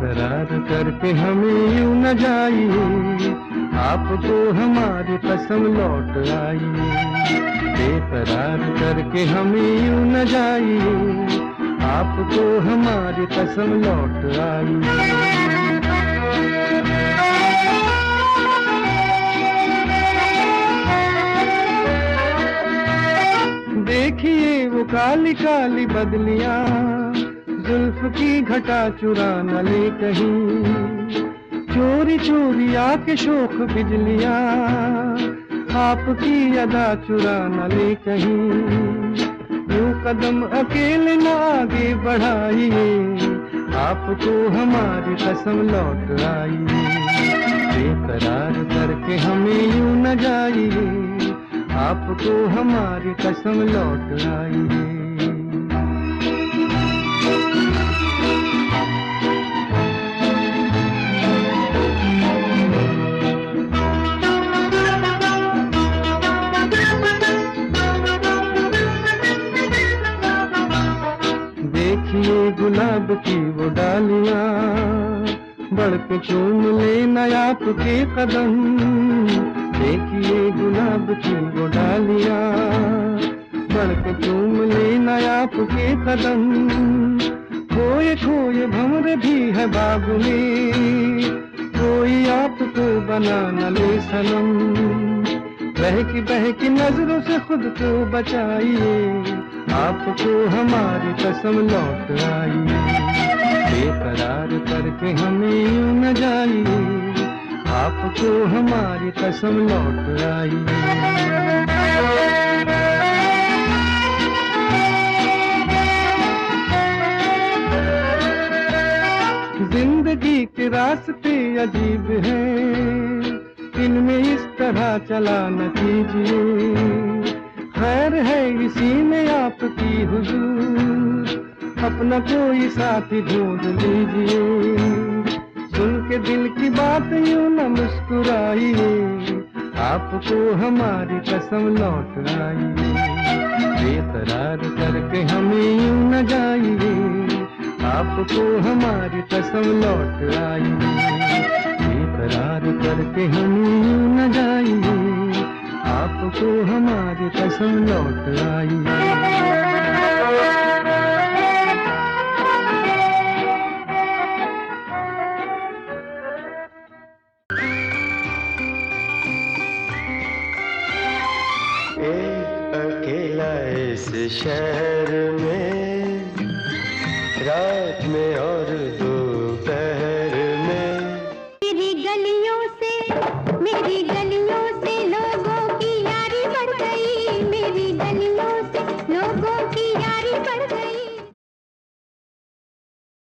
करके हमें यूँ न जाइए। आपको हमारी कसम लौट आई बेकरार करके हमें यूँ न जाइए। आपको हमारी कसम लौट आई देखिए वो काली काली बदलियाँ। जुल्फ की घटा चुरा न ले कहीं। चोरी चोरी आके शोक बिजलिया, आपकी अदा चुरा न ले कहीं। यूँ कदम अकेले न आगे बढ़ाइए, आपको हमारी कसम लौट आई बेकरार करके हमें यूँ न जाइए, आपको हमारी कसम लौट आई गुलाब की वो डालियाँ बढ़ के चूम ले नया आपके कदम। देखिए गुलाब की वो डालियाँ बढ़ के चूम ले नया आपके कदम। खोए खोए भंवर भी है बाग में। कोई आपको बना न ले सनम। बहकी बहकी नज़रों से खुद को बचाइए। आपको हमारी कसम लौट आई। बेकरार करके हमें यूँ न जाइए। आपको हमारी कसम लौट आई। ज़िंदगी के रास्ते अजीब हैं। इनमें इस तरह चला न कीजिए। है इसी में आपकी हुजूर। अपना कोई साथी ढूंढ लीजिए। सुन के दिल की बात यूँ न मुस्कुराइए। आपको हमारी कसम लौट आई बेतरार करके हमें यूँ न जाइए। आपको हमारी कसम लौट आई बेतरार करके हमें यूँ न जाइए। आपको हमारी कसम लौट आई। शहर में रात में और